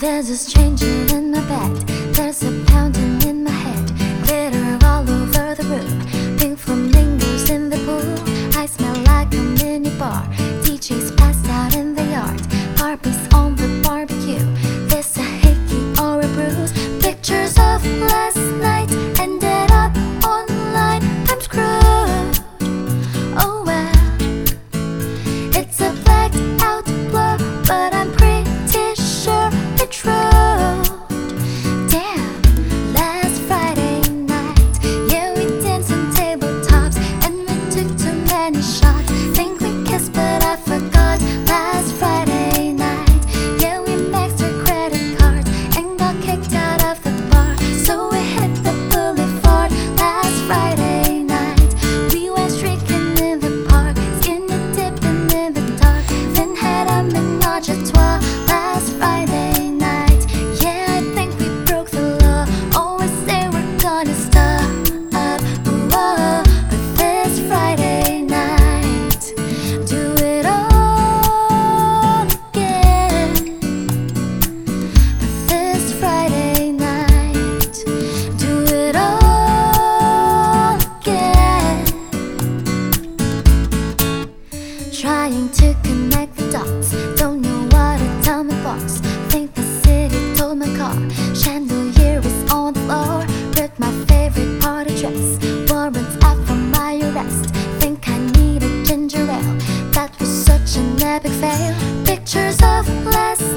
There's a stranger in my bed. There's a pounding Trying to connect the dots. Don't know what a tell me was. Think the city told my car. Chandelier was on the floor. With my favorite party dress. Warrants out for my arrest. Think I need a ginger ale. That was such an epic fail. Pictures of last.